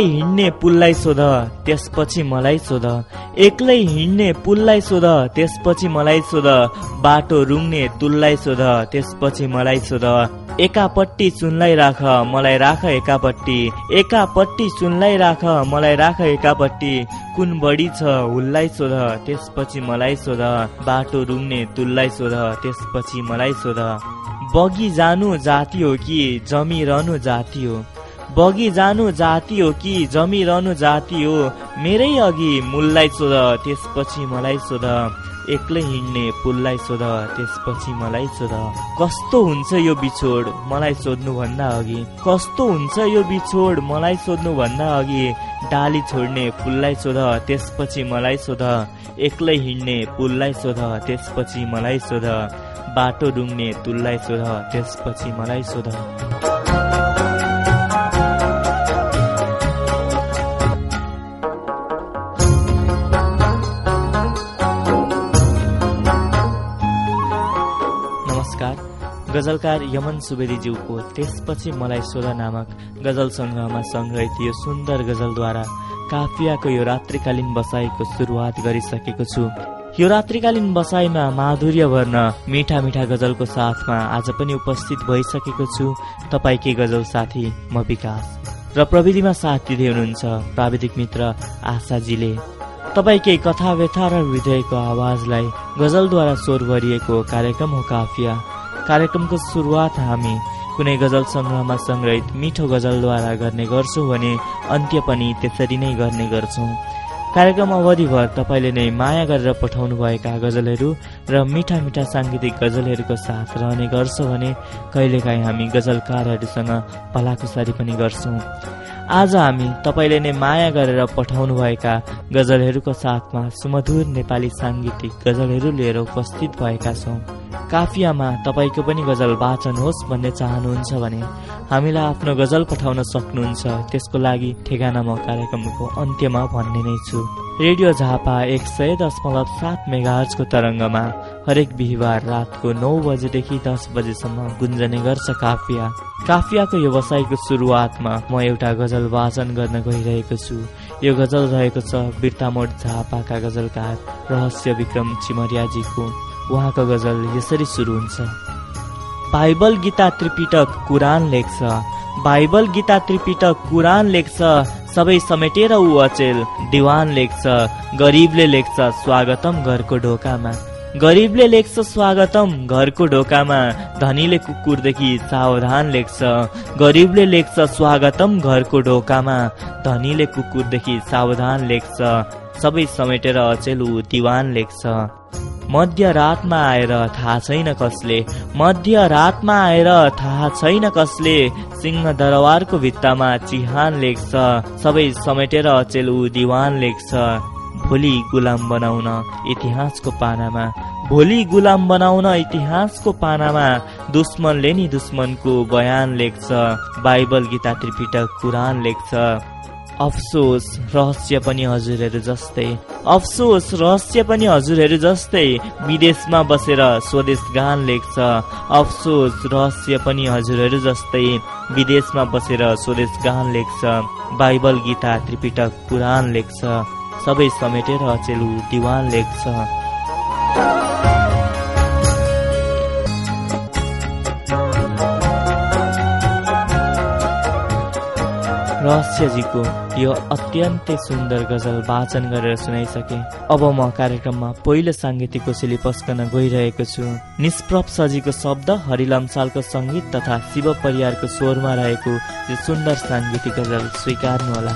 एक्लै हिँड्ने पुललाई सोध त्यसपछि मलाई सोध। एक्लै हिँड्ने पुललाई सोध त्यसपछि मलाई सोध। बाटो रुङ्ने तुललाई सोध त्यसपछि मलाई सोध। एकापट्टि चुनलाई राख मलाई राख एकापट्टि। एकापट्टि चुनलाई राख मलाई राख एकापट्टि। कुन बढी छ हुललाई सोध त्यसपछि मलाई सोध। बाटो रुङ्ने तुललाई सोध त्यसपछि मलाई सोध। बगी जानु जाति हो कि जमिरहनु जाति हो? बगी जानु जाति हो कि जमिरहनु जाति हो? मेरै अघि मूललाई सोध त्यसपछि मलाई सोध। एक्लै हिँड्ने पुललाई सोध त्यसपछि मलाई सोध। कस्तो हुन्छ यो बिछोड? मलाई सोध्नुभन्दा अघि। कस्तो हुन्छ यो बिछोड? मलाई सोध्नुभन्दा अघि। डाली छोड्ने फुललाई सोध त्यसपछि मलाई सोध। एक्लै हिँड्ने पुललाई सोध त्यसपछि मलाई सोध। बाटो डुङ्ने तुललाई सोध त्यसपछि मलाई सोध। गजलकार यमन सुवेदीज्यूको त्यसपछि मलाई सोध नामक गजल सङ्ग्रहमा सङ्ग्रहित यो सुन्दर गजलद्वारा काफियाको यो रात्रिकालीन बसाइको सुरुवात गरिसकेको छु। यो रात्रिकालीन बसाइमा माधुर्य भर्न मिठा मिठा गजलको साथमा आज पनि उपस्थित भइसकेको छु। तपाईँकै गजल साथी? म विकास। र प्रविधिमा साथ दिँदै हुनुहुन्छ प्राविधिक मित्र आशाजीले। तपाईँकै कथा व्यथा र हृदयको आवाजलाई गजलद्वारा स्वर भरिएको कार्यक्रम हो काफिया। कार्यक्रमको सुरुवात हामी कुनै गजल सङ्ग्रहमा सङ्ग्रहित मिठो गजलद्वारा गर्ने गर्छौँ भने अन्त्य पनि त्यसरी नै गर्ने गर्छौँ। कार्यक्रम अवधिभर तपाईँले नै माया गरेर पठाउनुभएका गजलहरू र मिठा मिठा साङ्गीतिक गजलहरूको साथ रहने गर्छ भने कहिलेकाहीँ हामी गजलकारहरूसँग भलाकुसारी पनि गर्छौँ। आज हामी तपाईँले नै माया गरेर पठाउनुभएका गजलहरूको साथमा सुमधुर नेपाली साङ्गीतिक गजलहरू लिएर उपस्थित भएका छौँ। काफियामा तपाईँको पनि गजल वाचन होस् भन्ने चाहनुहुन्छ भने हामीलाई आफ्नो गजल पठाउन सक्नुहुन्छ। त्यसको लागि ठेगाना म कार्यक्रमको अन्त्यमा भन्ने नै छु। रेडियो झापा एक सय दशमलव सात मेगाहरको तरङ्गमा हरेक बिहिबार रातको नौ बजेदेखि दस बजेसम्म गुन्जने गर्छ काफिया। काफियाको व्यवसायको सुरुवातमा म एउटा गजल वाचन गर्न गइरहेको छु। यो गजल रहेको छ बिर्तामोड झापाका गजलकार रहस्य विक्रम चिमरियाजीको। उहाँको गजल यसरी सुरु हुन्छ। बाइबल गीता त्रिपिटक कुरान लेख्छ। बाइबल गीता त्रिपिटक कुरान लेख्छ। सबै समेटेर ऊ अचेल। दिवान लेख्छ गरिबले लेख्छ स्वागतम घरको ढोकामा। गरिबले लेख्छ स्वागतम घरको ढोकामा। धनीले कुकुरदेखि सावधान लेख्छ। गरिबले लेख्छ स्वागतम घरको ढोकामा। धनीले कुकुरदेखि सावधान लेख्छ। सबै समेटेर अचेल ऊ दिवान लेख्छ। मध्य रातमा आएर थाहा छैन कसले। मध्य रातमा आएर थाहा छैन कसले। सिंह दरबारको भित्तामा चिहान लेख्छ। सबै समेटेर अचेल ऊ दिवान लेख्छ। भोलि गुलाम बनाउन इतिहासको पानामा। भोलि गुलाम बनाउन इतिहासको पानामा। दुश्मनले नि दुश्मनको बयान लेख्छ। बाइबल गीता त्रिपिटक कुरान लेख्छ। अफसोस रहस्य पनि हजुरहरू जस्तै। अफसोस रहस्य पनि हजुरहरू जस्तै। विदेशमा बसेर स्वदेश गान लेख्छ। अफसोस रहस्य पनि हजुरहरू जस्तै। विदेशमा बसेर स्वदेश गान लेख्छ। बाइबल गीता त्रिपिटक पुराण लेख्छ। सबै समेटेर अचेलु दिवान लेख्छ। रहस्यजीको यो अत्यन्तै सुन्दर गजल वाचन गरेर सुनाइसके। अब म कार्यक्रममा पहिलो साङ्गीतिक कोसेली पस्कन गइरहेको छु। निष्प्रभ सजीको शब्द हरिलमसालको सङ्गीत तथा शिव परिवारको स्वरमा रहेको यो सुन्दर साङ्गीतिक गजल स्वीकार्नुहोला।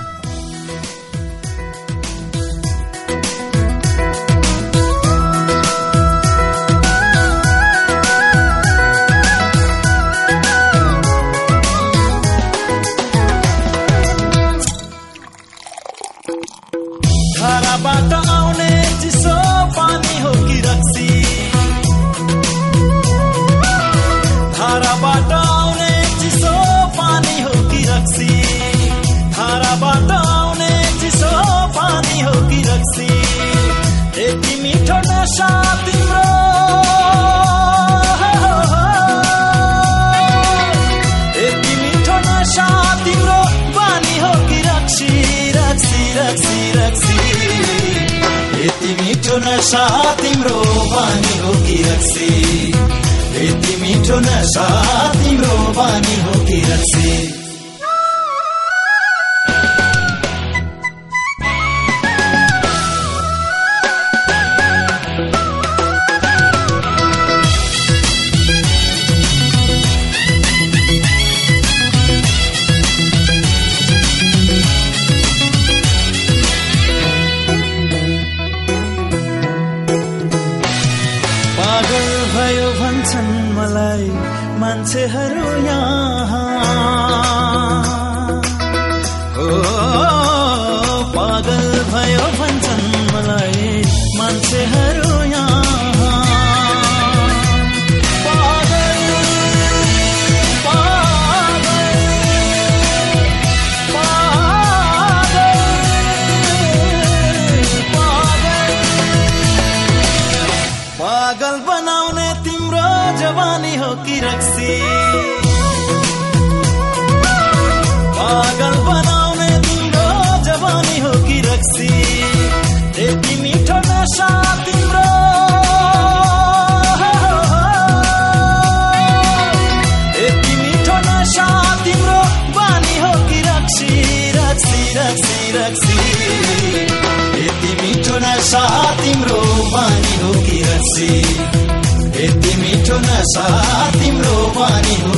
रक्सी यति मिठो नसा तिम्रो बानी हो।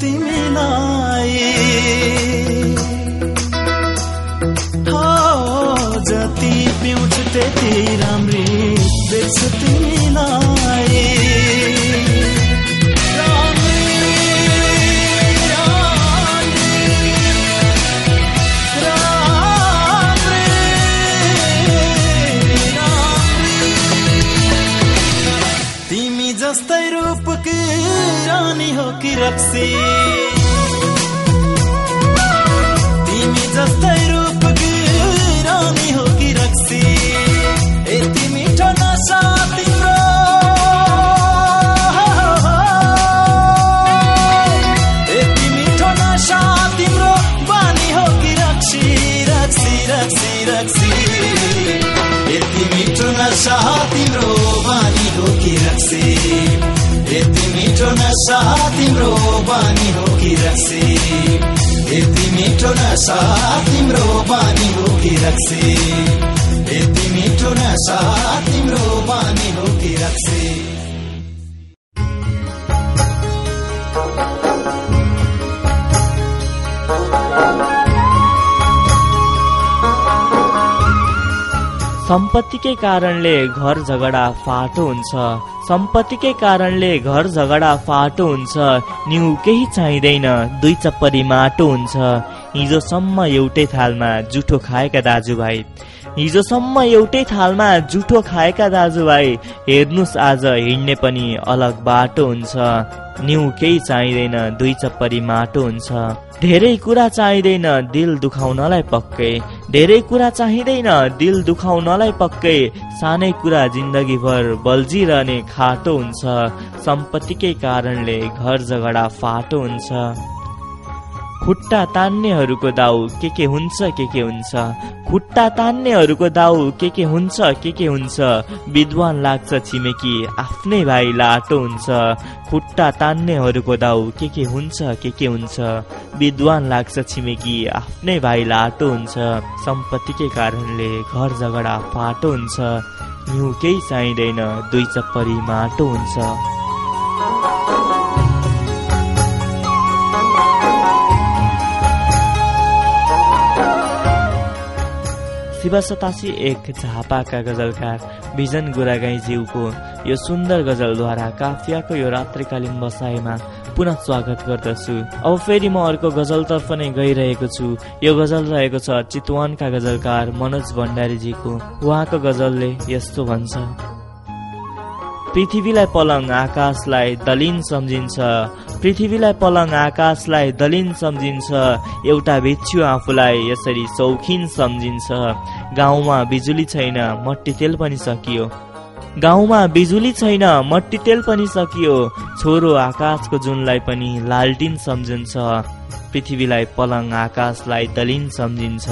तिमीलाई रानी हो कि रक्सी? तिमी जस्तै मिठो नसा तिम्रो बानी हो कि रक्सी? यति मिठो नसा तिम्रो बानी हो कि रक्सी? यति मिठो नसा तिम्रो बानी हो कि रक्सी? सम्पत्तिकै कारणले घर झगडा फाटो हुन्छ। सम्पत्तिकै कारणले घर झगडा फाटो हुन्छ न्यु केही चाहिँदैन दुई चप्परी माटो हुन्छ। हिजोसम्म एउटै थालमा जुठो खाएका दाजुभाइ। हिजोसम्म एउटै थालमा जुठो खाएका दाजुभाइ हेर्नुहोस् आज हिँड्ने पनि अलग बाटो हुन्छ। न्यु केही चाहिँदैन दुई चप्परी माटो हुन्छ। धेरै कुरा चाहिँदैन दिल दुखाउनलाई पक्कै। धेरै कुरा चाहिँदैन दिल दुखाउनलाई पक्कै। सानै कुरा जिन्दगीभर बल्झिरहने खाटो हुन्छ। सम्पत्तिकै कारणले घर झगडा फाटो हुन्छ। खुट्टा तान्नेहरूको दाउ के के हुन्छ के के हुन्छ? खुट्टा तान्नेहरूको दाउ के के हुन्छ के के हुन्छ? विद्वान लाग्छ छिमेकी आफ्नै भाइ लाटो हुन्छ। खुट्टा तान्नेहरूको दाउ के के हुन्छ के के हुन्छ? विद्वान लाग्छ छिमेकी आफ्नै भाइ लाटो हुन्छ। सम्पत्तिकै कारणले घर झगडा फाटो हुन्छ। हिउँ केही चाहिँदैन दुई चप्परी माटो हुन्छ। शिव सतासी एक झापाका गजलकार भिजन गुरागाईज्यूको यो सुन्दर गजलद्वारा काफियाको यो रात्रिकालीन बसाइमा पुनः स्वागत गर्दछु। अब फेरि म अर्को गजलतर्फ नै गइरहेको छु। यो गजल रहेको छ चितवनका गजलकार मनोज भण्डारीजीको। उहाँको गजलले यस्तो भन्छ। पृथ्वीलाई पलङ आकाशलाई दलिन सम्झिन्छ। पृथ्वीलाई पलङ आकाशलाई दलिन सम्झिन्छ। एउटा भिच्छु आफूलाई यसरी सौखिन सम्झिन्छ। गाउँमा बिजुली छैन मट्टी तेल पनि सकियो। गाउँमा बिजुली छैन मट्टी तेल पनि सकियो। छोरो आकाशको जुनलाई पनि लालटिन सम्झिन्छ। पृथ्वीलाई पलङ आकाशलाई दलिन सम्झिन्छ।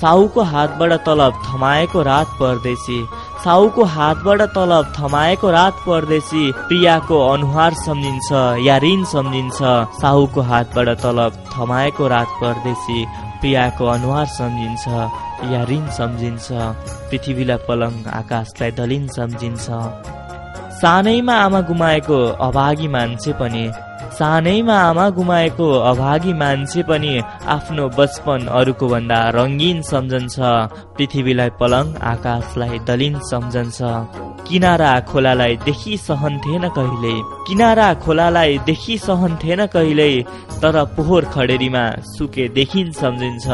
साहुको हातबाट तलब थमाएको रात परदेशी साहुको हातबाट तलब थमाएको रात परदेशी प्रियाको अनुहार सम्झिन्छ या ऋण सम्झिन्छ। साहुको हातबाट तलब थमाएको रात परदेशी प्रियाको अनुहार सम्झिन्छ। या ऋण सम्झिन्छ पृथ्वीलाई पलङ आकाशलाई दलिन सम्झिन्छ। सानैमा आमा गुमाएको अभागी मान्छे पनि सानैमा आमा गुमाएको अभागी मान्छे पनि आफ्नो बचपन अरूको भन्दा रङ्गीन सम्झन्छ पृथ्वीलाई पलङ आकाशलाई दलिन सम्झन्छ। किनारा खोलालाई देखि सहन्थेन कहिले किनारा खोलालाई देखि सहन्थेन कहिले तर पोहोर खडेरीमा सुके देखिन सम्झिन्छ।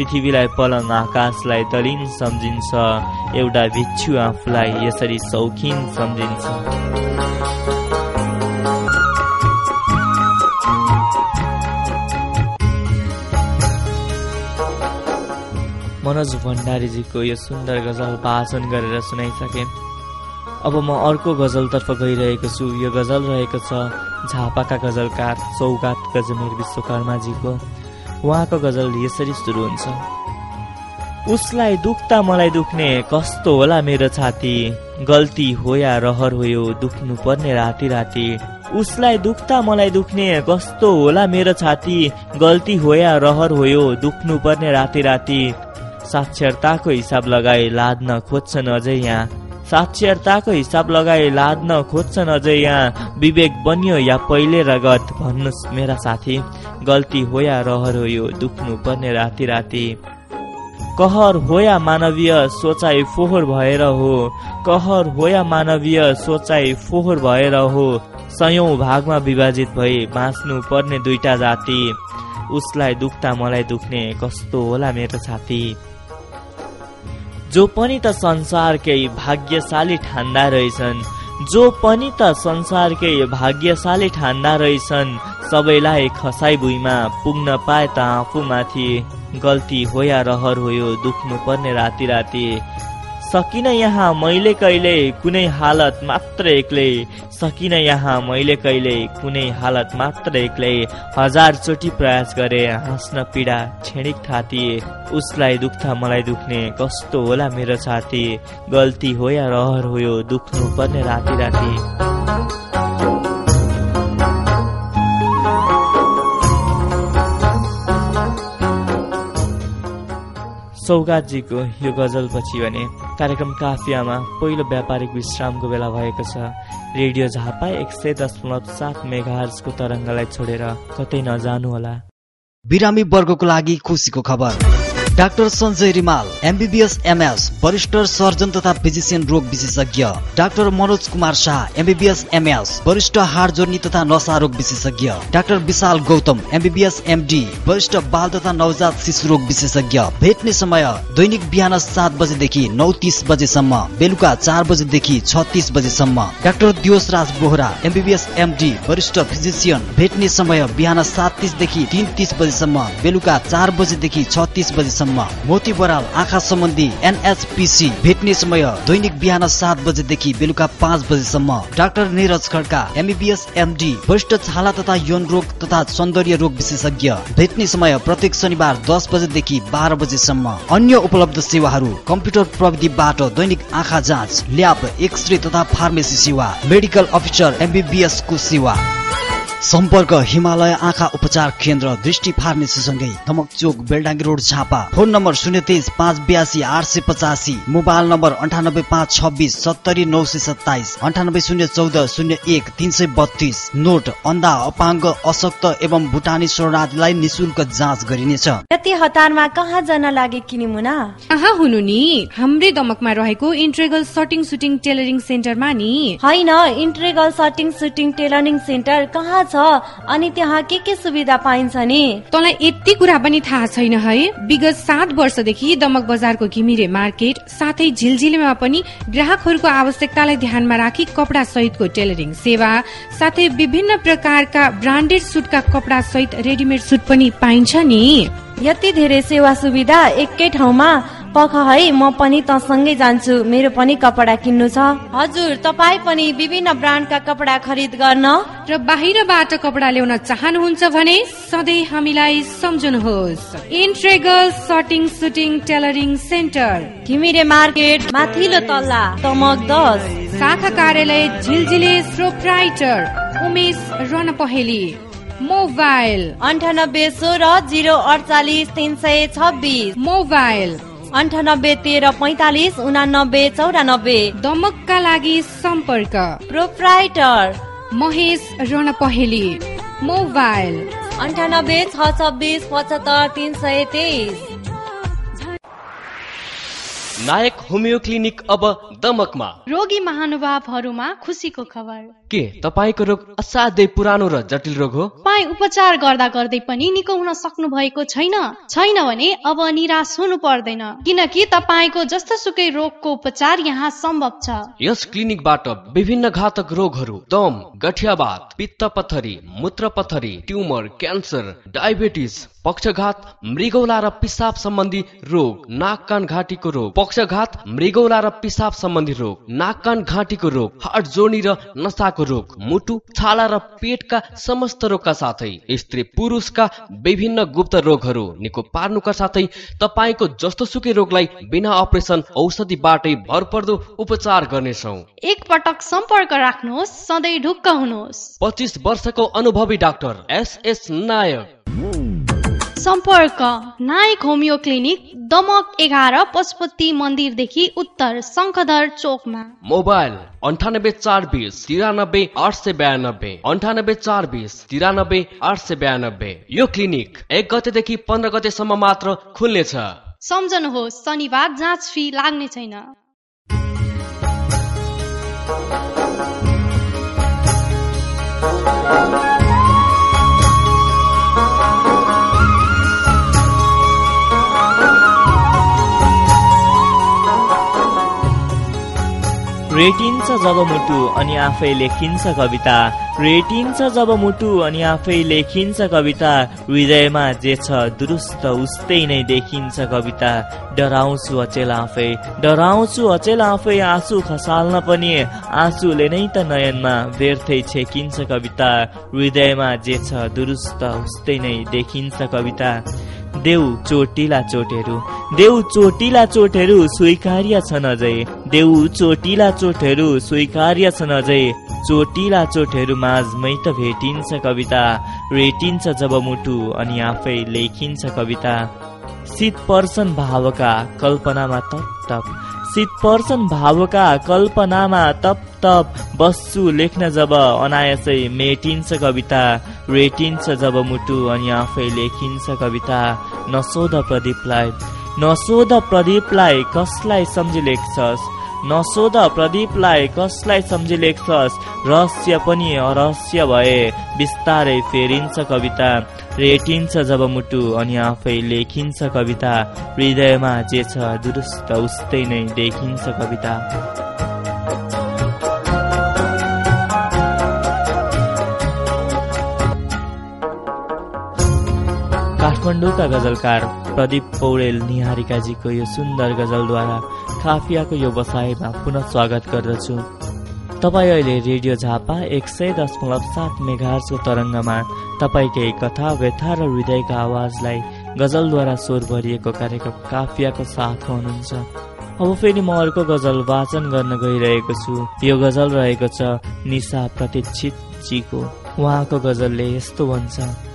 पृथ्वीलाई पलङ आकाशलाई दलिन सम्झिन्छ। एउटा भिच्छु आफूलाई यसरी सौखिन सम्झिन्छ। मनोज भण्डारीजीको यो सुन्दर गजल वाचन गरेर सुनाइसकेँ। अब म अर्को गजलतर्फ गइरहेको छु। यो गजल रहेको छ झापाका गजलकार सौगात गजमेर विश्वकर्माजीको। उहाँको गजल यसरी सुरु हुन्छ। उसलाई दुख्दा मलाई दुख्ने कस्तो होला मेरो छाती? गल्ती हो या रहर हो दुख्नु पर्ने राति राति उसलाई दुख्दा मलाई दुख्ने कस्तो होला मेरो छाती? गल्ती हो या रहर हो दुख्नु पर्ने राति राति साक्षरताको हिसाब लगाए लाद्न खोज्छन् अझै यहाँ। साक्षरताको हिसाब लगाए लाद्न खोज्छन् अझै यहाँ। विवेक बन्यो या पहिले रगत भन्नुहोस् मेरा साथी। गल्ती हो या रहर हो यो दुख्नु पर्ने राति राति कहर हो या मानवीय सोचाइ फोहोर भएर हो। कहर हो या मानवीय सोचाइ फोहोर भएर हो। सयौं भागमा विभाजित भए बाँच्नु पर्ने दुईटा जाति। उसलाई दुख्दा मलाई दुख्ने। कस्तो होला मेरो छाती जो पनि त संसारकै भाग्यशाली ठान्दा रहेछन् जो पनि त संसारकै भाग्यशाली ठान्दा रहेछन् सबैलाई खसाई भुइँमा पुग्न पाए त आफूमाथि गल्ती हो या रहर हो यो दुख्नु पर्ने राति राति। सकिन यहाँ मैले कहिले कुनै हालत मात्र एक्लै। सकिन यहाँ मैले कहिले कुनै हालत मात्र एक्लै। हजार चोटि प्रयास गरे हाँस्न पीडा छेडिक थाती। उसलाई दुख्दा मलाई दुख्ने कस्तो होला मेरो छाती गल्ती हो या रहर हो दुख्नु पर्ने राति राति। सौगातजीको यो गजलपछि भने कार्यक्रम काफियामा पहिलो व्यापारिक विश्रामको बेला भएको छ। रेडियो झापा एक सय दशमलव सात मेगाहर्सको तरङ्गलाई छोडेर कतै नजानुहोला। बिरामी वर्गको लागि खुसीको खबर। Doctor Sanjay Rimal MBBS MS वरिष्ठ सर्जन तथा फिजिसियन रोग विशेषज्ञ। Doctor Manoj Kumar Shah MBBS MS वरिष्ठ हाड जोर्नी तथा नशा रोग विशेषज्ञ। Doctor Vishal Gautam MBBS MD वरिष्ठ बाल तथा नवजात शिशु रोग विशेषज्ञ। भेट्ने समय दैनिक बिहान सात बजेदेखि नौ तिस बजेसम्म बेलुका चार बजेदेखि छ तिस बजेसम्म। Doctor Diwas Raj Bohara MBBS MD वरिष्ठ फिजिसियन। भेट्ने समय बिहान सात तिसदेखि तिन तिस बजेसम्म बेलुका चार बजेदेखि छ तिस बजेसम्म। मोती बराल आँखा सम्बन्धी एनएचपिसी भेट्ने समय दैनिक बिहान सात बजेदेखि बेलुका पाँच बजेसम्म doctor Niraj Khadka MBBS MD वरिष्ठ छाला तथा यौन रोग तथा सौन्दर्य रोग विशेषज्ञ भेट्ने समय प्रत्येक शनिबार दस बजेदेखि बाह्र बजेसम्म अन्य उपलब्ध सेवाहरू कम्प्युटर प्रविधिबाट दैनिक आँखा जाँच ल्याब एक्सरे तथा फार्मेसी सेवा मेडिकल अफिसर एमबिबिएस को सेवा। सम्पर्क हिमालय आँखा उपचार केन्द्र दृष्टि फार्मेसीसँगै Dhamak Chowk Beldangi road Jhapa. Phone number शून्य तेइस पाँच बयासी आठ सय पचासी। मोबाइल नम्बर अन्ठानब्बे पाँच छब्बिस सत्तरी नौ सय सत्ताइस। अन्ठानब्बे शून्य चौध शून्य एक तिन सय बत्तिस। नोट अन्धा अपाङ्ग अशक्त एवं भुटानी शरणार्थीलाई निशुल्क जाँच गरिनेछ। यति हतारमा कहाँ जान लागे किनिमुना कहाँ हुनु नि। हाम्रै दमकमा रहेको इन्ट्रेगल सटिङ सुटिङ टेलरिङ सेन्टरमा नि। होइन integral shirting suiting tailoring centre कहाँ छ अनि त्यहाँ के के सुविधा पाइन्छ नि? तँलाई यति कुरा पनि थाहा छैन है? विगत सात वर्षदेखि दमक बजारको घिमिरे मार्केट साथै झिलझिलेमा पनि ग्राहकहरूको आवश्यकतालाई ध्यानमा राखी कपडा सहितको टेलरिङ सेवा साथै विभिन्न प्रकारका ब्रान्डेड सुटका कपडा सहित रेडिमेड सुट पनि पाइन्छ नि। यति धेरै सेवा सुविधा एकै ठाउँमा पख है म पनि तसँगै जान्छु। मेरो पनि कपडा किन्नु छ। हजुर तपाईँ पनि विभिन्न ब्रान्डका कपडा खरिद गर्न र बाहिरबाट कपडा ल्याउन चाहनुहुन्छ भने सधैँ हामीलाई सम्झनुहोस्। Integral shirting suiting tailoring centre Ghimire market माथिल्लो तल्ला तमक दस। शाखा कार्यालय झिलझिले प्रोप्राइटर उमेश रन पहेली मोबाइल अन्ठानब्बे सोह्र जिरो अडचालिस तिन सय छब्बिस। मोबाइल अन्ठानब्बे तेह्र पैतालिस उनानब्बे चौरानब्बे। दमकका लागि सम्पर्क। प्रोप्राइटर। महेश रण पहेली। मोबाइल। अन्ठानब्बे छ छब्बिस पचहत्तर तिन सय तेइस। नायक होमियो क्लिनिक अब दमकमा। रोगी महानुभावहरूमा खुसीको खबर। के तपाईँको रोग असाध्यै पुरानो र जटिल रोग हो? तपाईँ उपचार गर्दा गर्दै पनि निको हुन सक्नु भएको छैन। छैन भने अब निराश हुनु पर्दैन। किनकि तपाईँको जस्तो सुकै रोगको उपचार यहाँ सम्भव छ। यस क्लिनिकबाट विभिन्न घातक रोगहरू दम गठियावात पित्त पथरी मूत्र पथरी ट्युमर क्यान्सर डायबिटिस पक्षघात मृगौला र पिसाब सम्बन्धी रोग नाक कान घाँटीको रोग। पक्षघात मृगौला र पिसाब सम्बन्धी रोग नाक कान घाँटीको रोग हार्ट जोर्नी र नसाको रोग मुटु छाला र पेटका समस्त रोगका साथै स्त्री पुरुषका विभिन्न गुप्त रोगहरू निको पार्नुका साथै तपाईँको जस्तो सुकै रोगलाई बिना अपरेसन औषधिबाटै भरपर्दो उपचार गर्नेछौ। एक पटक सम्पर्क राख्नुहोस् सधैँ ढुक्क हुनुहोस्। पच्चिस वर्षको अनुभवी डाक्टर एस एस नायक। सम्पर्क नायक होमियो क्लिनिक दमक एघार पशुपति मन्दिरदेखि उत्तर शङ्खधर चोकमा। मोबाइल अन्ठानब्बे चार बिस तिरानब्बे आठ सय बयानब्बे। अन्ठानब्बे चार बिस तिरानब्बे आठ सय बयानब्बे। यो क्लिनिक एक गतेदेखि पन्ध्र गतेसम्म मात्र खुल्नेछ। सम्झनुहोस् शनिबार जाँच फी लाग्ने छैन। रेटिन्छ जब मुटु अनि आफै लेखिन्छ कविता। रेटिन्छ जब मुटु अनि आफै लेखिन्छ कविता। हृदयमा जे छ दुरुस्त उस्तै नै देखिन्छ कविता। डराउँछु अचेल आफै डराउँछु अचेल आफै आँसु खसाल्न पनि। आँसुले नै त नयनमा व्यर्थै छेकिन्छ कविता। हृदयमा जे छ दुरुस्त उस्तै नै देखिन्छ कविता। देउ चोटिला चोटहरू देउ चोटिला चोटहरू स्वीकार्य छन् अझै देउ चोटिला चोटहरू स्वीकार्य छन् अझै चोटिला चोटहरू माझमै त भेटिन्छ कविता। रेटिन्छ जब मुटु अनि आफै लेखिन्छ कविता। शीत पर्सन भावका कल्पनामा तप तप। शीत पर्सन भावका कल्पनामा तप तप बस्छु लेख्न जब अनायसै मेटिन्छ कविता रेटिन्छ जब मुटु अनि आफै लेखिन्छ कविता। नसोध प्रदीपलाई नसोध प्रदीपलाई कसलाई सम्झी लेख्छस्? नसोध प्रदीपलाई कसलाई सम्झी लेख्छस्? रहस्य पनि अरहस्य भए बिस्तारै फेरिन्छ कविता। रेटिन्छ जब मुटु अनि आफै लेखिन्छ कविता। हृदयमा जे छ दुरुस्त उस्तै नै देखिन्छ कविता। काठमाडौँका गजलकार प्रदीप पौडेल निहारिकाजीको यो सुन्दर गजलद्वारा काफियाको यो बसाइमा पुनः स्वागत गर्दछु। तपाईँ अहिले रेडियो झापा एक सय दशमलव सात मेघार्सको तरङ्गमा तपाईँकै कथा व्यथा र हृदयका आवाजलाई गजलद्वारा स्वर भरिएको कार्यक्रम काफियाको साथमा हुनुहुन्छ। अब फेरि म अर्को गजल वाचन गर्न गइरहेको छु। यो गजल रहेको छ निशा प्रतीक्षित जीको उहाँको गजलले यस्तो भन्छ।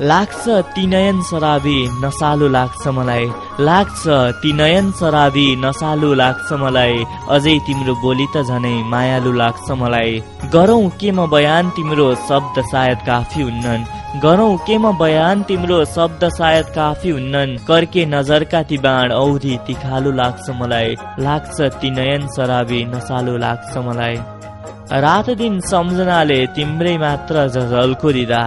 लाग्छ ती नयन सराबी नसालु लाग्छ मलाई। लाग्छ ती नयन सराबी नसालु लाग्छ मलाई। अझै तिम्रो बोली त झनै मायालु लाग्छ मलाई। गरौँ के म बयान तिम्रो शब्द सायद काफी हुन्नन्। गरौँ के म बयान तिम्रो शब्द सायद काफी हुन्नन्। कर्के नजरका ती बाण औधी तिखालु लाग्छ मलाई। लाग्छ ती नयन सराबी नसालु लाग्छ मलाई। रात दिन सम्झनाले तिम्रै मात्र झझल्कुरिँदा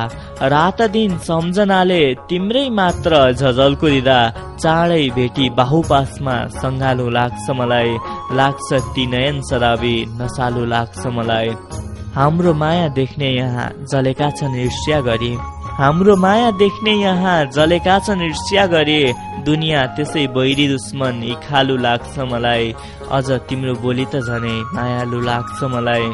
रात दिन सम्झनाले तिम्रै मात्र झझल्कुरिँदा चाँडै भेटी बाहुपासमा सङ्घालु लाग्छ मलाई। लाग्छ ती नयन सराबी नसालु लाग्छ मलाई। हाम्रो माया देख्ने यहाँ जलेका छन् ईर्ष्या गरी। हाम्रो माया देख्ने यहाँ जलेका छन् ईर्ष्या गरे। दुनियाँ त्यसै बैरी दुश्मन इखालु लाग्छ मलाई। अझ तिम्रो बोली त झनै मायालु लाग्छ मलाई।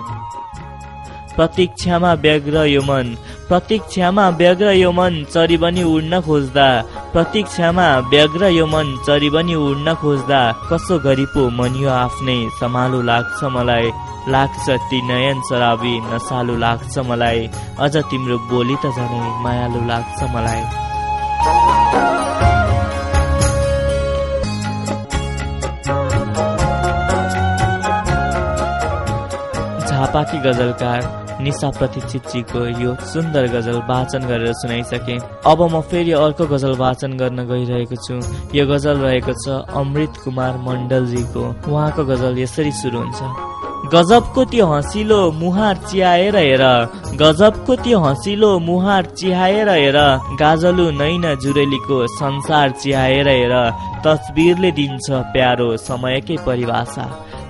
प्रतीक्षामा व्यग्र यो मन। प्रतीक्षामा व्यग्र यो मन चरी पनि उड्न खोज्दा। प्रतीक्षामा व्यग्र यो मन चरी पनि उड्न खोज्दा। कसो गरी पो मनियो आफ्नै समालु लाग्छ मलाई। लाग्छ ती नयन शराबी नसालु लाग्छ मलाई। अझ तिम्रो बोली त झनै मायालु लाग्छ मलाई। झापाकी गजलकार निशा प्रतीक्षितजीको यो सुन्दर गजल वाचन गरेर सुनाइसके। अब म फेरि अर्को गजल वाचन गर्न गइरहेको छु। यो गजल रहेको छ अमृत कुमार मण्डलजीको। उहाँको गजल यसरी सुरु हुन्छ। गजबको त्यो हँसिलो मुहार चिहाएर हेर। गजबको त्यो हँसिलो मुहार चिहाएर हेर। गाजलु नैन जुरेलीको संसार चिहाएर हेर। तस्बिरले दिन्छ प्यारो समयकै परिभाषा।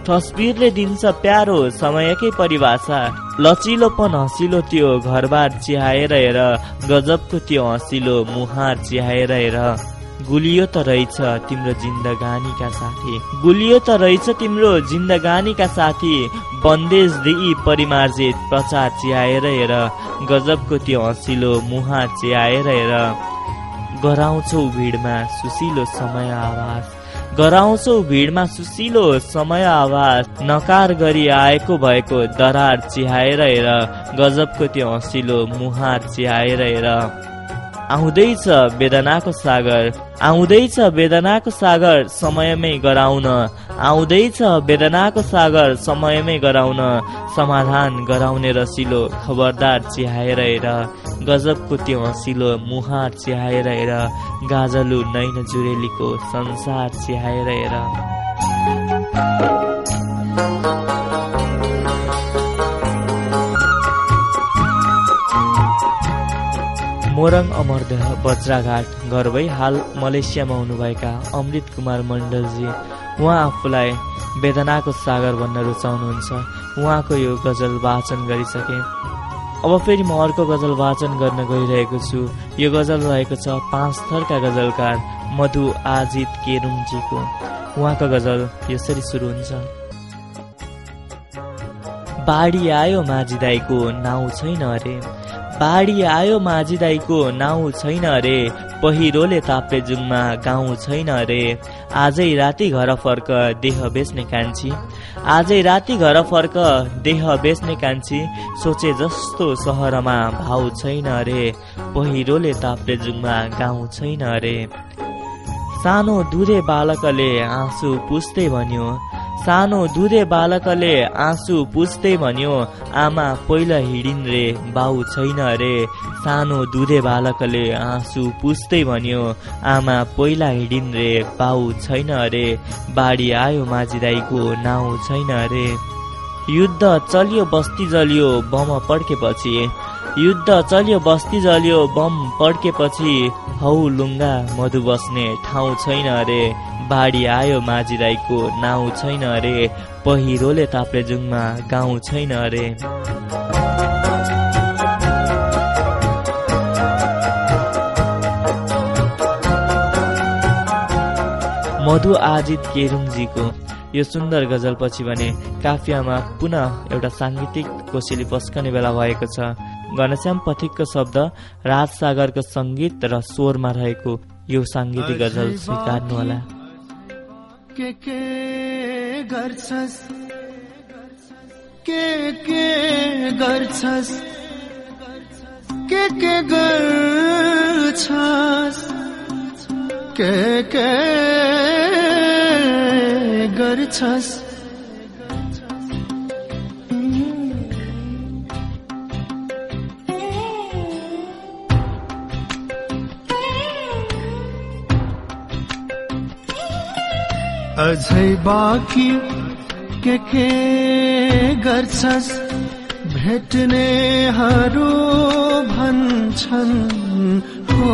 तस्बिरले दिन्छ प्यारो समयकै परिभाषा। लचिलोपन हँसिलो त्यो घरबार चिहाएर हेर गजबको त्यो हँसिलो मुहार चिहाएर हेर। गुलियो त रहेछ तिम्रो जिन्दगानीका साथी। गुलियो त रहेछ तिम्रो जिन्दगानीका साथी। बन्देज दिई परिमार्जित प्रचार चिहाएर हेर गजबको त्यो हँसिलो मुहार चिहाएर हेर। गराउँछौ भिडमा सुसिलो समय आवाज। गराउँछौ भिडमा सुसिलो समय आवाज नकार गरी आएको भएको दरार चिहाएर हेर गजबको त्यो हँसिलो मुहार चिहाएर हेर। आउँदैछ वेदनाको सागर। आउँदैछ वेदनाको सागर समयमै गराउन। आउँदैछ वेदनाको सागर समयमै गराउन। समाधान गराउने रसिलो खबरदार चिहाएर हेर। गजबको त्यो हँसिलो मुहार चिहाएर हेर। गाजलु नैन जुरेलीको संसार चिहाएर हेर। मोरङ अमरदेह बज्राघाट भई हाल मलेसियामा हुनुभएका अमृत कुमार मण्डलजी उहाँ आफूलाई वेदनाको सागर भन्न रुचाउनुहुन्छ। उहाँको यो गजल वाचन गरिसके। अब फेरि म अर्को गजल वाचन गर्न गइरहेको छु। यो गजल रहेको छ पाँच थरका गजलकार मधु आजित केरुङजीको। उहाँको गजल यसरी सुरु हुन्छ। बाढी आयो माझी दाईको नाउँ छैन अरे। बाढी आयो माझी दाईको नाउँ छैन अरे पहिरोले ताप्लेजुङमा गाउँ छैन अरे आजै राति घर फर्क देह बेच्ने कान्छी। आजै राति घर फर्क देह बेच्ने कान्छी। सोचे जस्तो सहरमा भाउ छैन अरे पहिरोले ताप्लेजुङमा गाउँ छैन अरे सानो दुधे बालकले आँसु पुस्दै भन्यो सानो दुधे बालकले आँसु पुस्दै भन्यो आमा पहिला हिडिन् रे बाउ छैन रे। सानो दुधे बालकले आँसु पुस्दै भन्यो आमा पहिला हिडिन् रे बाउ छैन रे। बाढी आयो माझी दाईको नाउँ छैन रे। युद्ध चलियो बस्ती जलियो बम पड्केपछि। युद्ध चल्यो बस्ती जल्यो बम पड्केपछि हौ लुङ्गा मधु बस्ने ठाउँ छैन अरे बाढी आयो माझी राईको नाउँ छैन अरे पहिरोले ताप्लेजुङमा गाउँ छैन अरे मधु आजित केरुङजीको यो सुन्दर गजलपछि भने काफियामा पुनः एउटा साङ्गीतिक कोसेली पस्कने बेला भएको छ। घनश्याम पथिकको शब्द राज सागरको सङ्गीत र स्वरमा रहेको यो साङ्गीतिक गजल स्वीकार्नुहोला के के गर्छस्? के के गर्छस्? के के गर्छस्? के के गर्छस्। अझै बाँकी के के गर्छस्? भेट्नेहरू भन्छन् हो।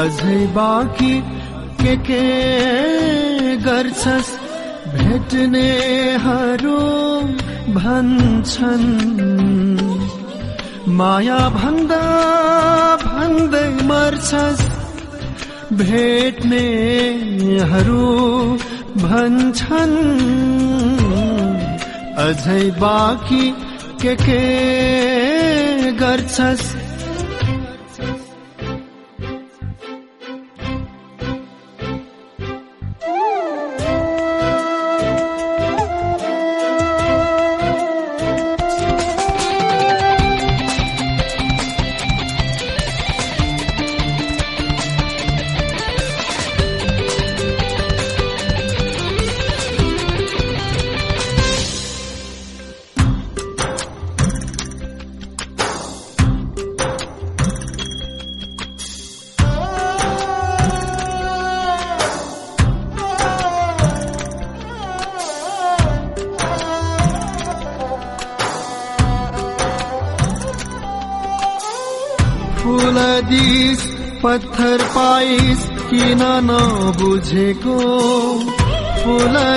अझै बाँकी के के गर्छस्? भेट्नेहरू भन्छन्। माया भन्दा भन्दै मर्छस्। भेट्नेहरू भन्छन्। अझै बाँकी के के गर्छस्? मुझको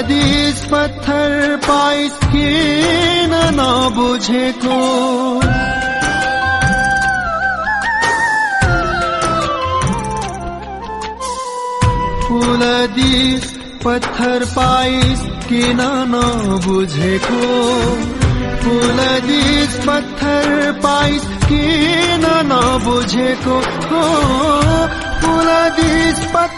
दिस, पत्थर पाइस के ना बुझको। दिस, पत्थर पाइस के ना बुझको। दिस, पत्थर पाइस के ना बुझको। दिस, पत्थर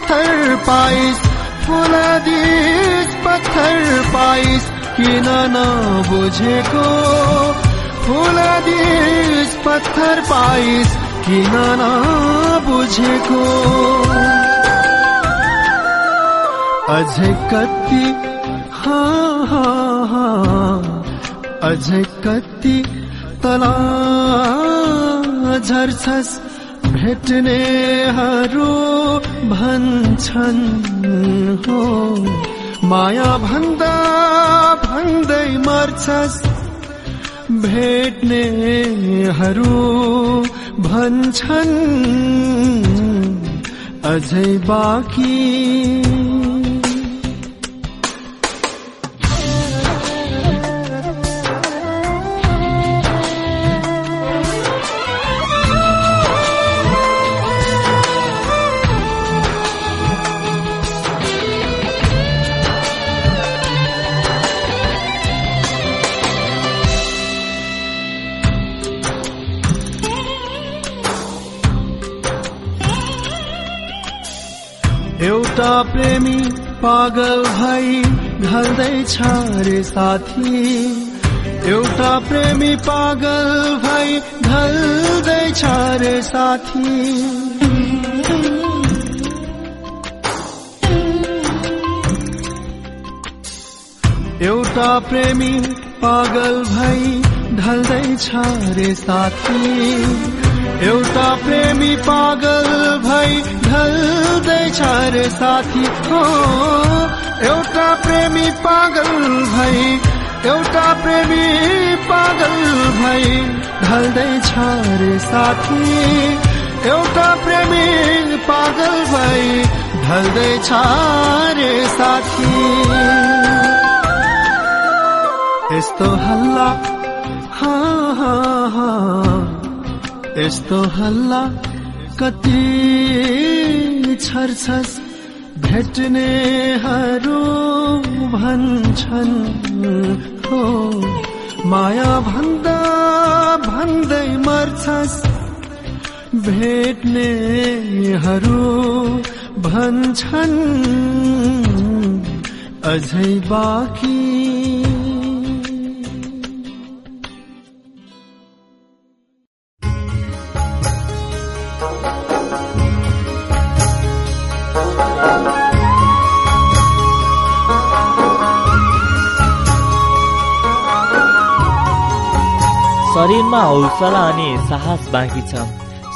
पाइस फुलदिस पत्थर पाइस किन नबुझेको फुलदिस पत्थर पाइस किन नबुझेको अझै कति हा हा हा। अझै कति तला, झर्छस् भेट्नेहरू भन्छन् हो। माया भन्दा भन्दै मर्छस्। भेट्नेहरू भन्छन्। अझै बाँकी एउटा प्रेमी पागल भई ढल्दैछ रे साथी। एउटा प्रेमी पागल भई ढल्दैछ रे साथी। एउटा प्रेमी पागल भई ढल्दैछ रे साथी। एउटा प्रेमी पागल भई ढल्दैछ रे साथी। हो एउटा प्रेमी पागल भई एउटा प्रेमी पागल भई ढल्दैछ रे साथी। एउटा प्रेमी पागल भई ढल्दैछ रे साथी। यस्तो हल्ला हा हा हा। यस्तो हल्ला कति छर्छस् भेट्नेहरू भन्छन्। हो माया भन्दा भन्दै मर्छस्। भेट्नेहरू भन्छन्। अझै बाँकी शरीरमा हौसला अनि साहस बाँकी छ।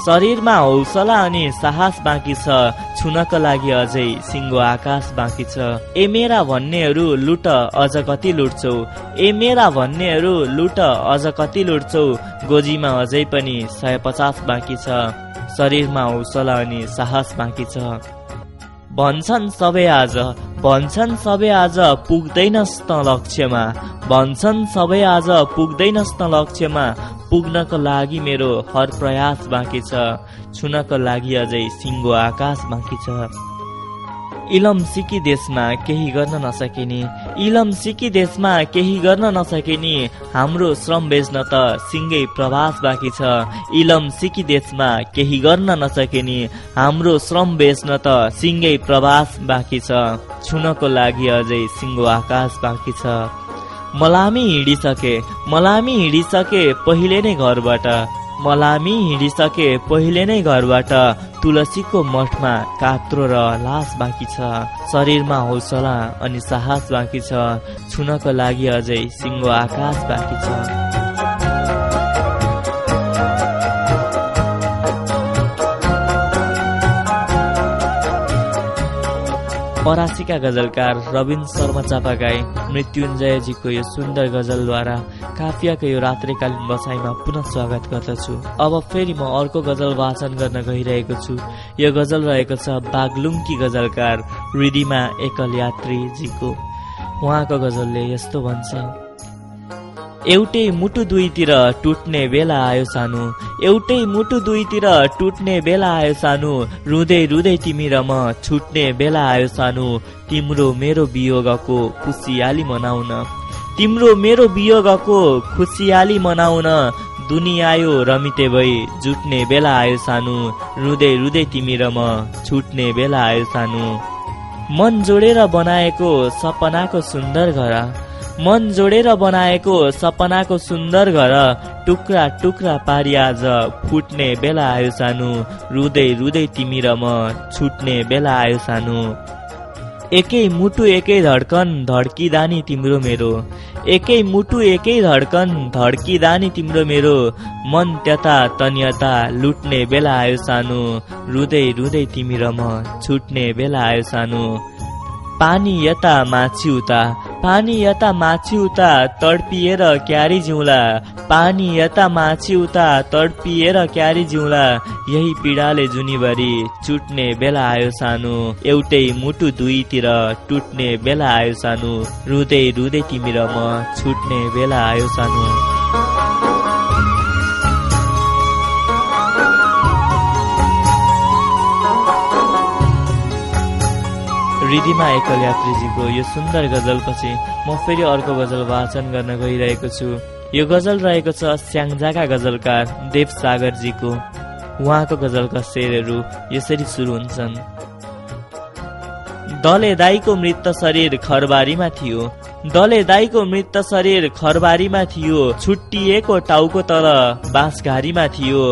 शरीरमा हौसला अनि साहस बाँकी छ। छुनको लागि अझै सिङ्गो आकाश बाँकी छ। ए मेरा भन्नेहरू लुट अझ कति लुट्छौ। ए मेरा भन्नेहरू लुट अझ कति लुट्छौ। गोजीमा अझै पनि सय पचास बाँकी छ। शरीरमा हौसला अनि साहस बाँकी छ। भन्छन् सबै आज भन्छन् सबै आज पुग्दैनस् त लक्ष्यमा। भन्छन् सबै आज पुग्दैनस् त लक्ष्यमा पुग्नको लागि मेरो हर प्रयास बाँकी छ। छुनको लागि अझै सिङ्गो आकाश बाँकी छ। इलम सिकी देशमा केही गर्न नसकिने इलम सिकी देशमा केही गर्न नसकिने हाम्रो श्रम बेच्न त सिङ्गै प्रवास बाँकी छ। इलम सिकी देशमा केही गर्न नसकिने हाम्रो श्रम बेच्न त सिङ्गै प्रवास बाँकी छ। छुनको लागि अझै सिङ्गो आकाश बाँकी छ। मलामी हिँडिसके मलामी हिँडिसके पहिले नै घरबाट मलामी हिँडिसके पहिले नै घरबाट तुलसीको मठमा कात्रो र लास बाँकी छ। शरीरमा हौसला अनि साहस बाँकी छुनको लागि अझै सिङ्गो आकाश बाँकी छ। परासीका गजलकार रविन्द्र शर्मा चापागाई मृत्युञ्जयजीको यो सुन्दर गजलद्वारा काफियाको यो रात्रिकालीन बसाइमा पुनः स्वागत गर्दछु। अब फेरि म अर्को गजल वाचन गर्न गइरहेको छु। यो गजल रहेको छ बागलुङकी गजलकार रिदिमा एकल यात्रीजीको उहाँको गजलले यस्तो भन्छ। एउटै मुटु दुईतिर टुट्ने बेला आयो सानो। एउटै मुटु दुईतिर टुट्ने बेला आयो सानो। रुँदै रुँदै तिमी र म छुट्ने बेला आयो सानो। तिम्रो मेरो वियोगको खुसियाली मनाउन। तिम्रो मेरो वियोगको खुसियाली मनाउन। दुनियाँ आयो रमिते भई जुट्ने बेला आयो सानो। रुँदै रुँदै तिमी र म छुट्ने बेला आयो सानो। मन जोडेर बनाएको सपनाको सुन्दर घर। मन जोडेर बनाएको सपनाको सुन्दर घर टुक्रा टुक्रा पारी आज फुट्ने बेला आयो सानो। रुँदै रुँदै तिमी र म छुट्ने बेला आयो सानो। एकै मुटु एकै धड्कन धड्किदानी तिम्रो मेरो। एकै मुटु एकै धड्कन धड्किदानी तिम्रो मेरो। मन त्यता तन्यता लुट्ने बेला आयो सानो। रुँदै रुँदै तिमी र म छुट्ने बेला आयो सानो। पानी यता माछी उता पानी यता माछी उता तडपिएर क्यारी जिउला। पानी यता माछी उता तडपिएर क्यारी जिउला। यही पीडाले जुनीभरि चुट्ने बेला आयो सानो। एउटै मुटु दुईतिर टुट्ने बेला आयो सानो। रुँदै रुँदै तिमी र म छुट्ने बेला आयो सानो। रिदिमा एकल यात्रीजीको यो सुन्दर गजलपछि म फेरि अर्को गजल वाचन गर्न गइरहेको छु। यो गजल रहेको छ स्याङ्जाका गजलकार देव सागरजीको। उहाँको गजलका शेरहरू यसरी सुरु हुन्छन्। दले दाईको मृत शरीर खरबारीमा थियो। दले दाईको मृत शरीर खरबारीमा थियो। छुट्टिएको टाउको तल बाँसघारीमा थियो।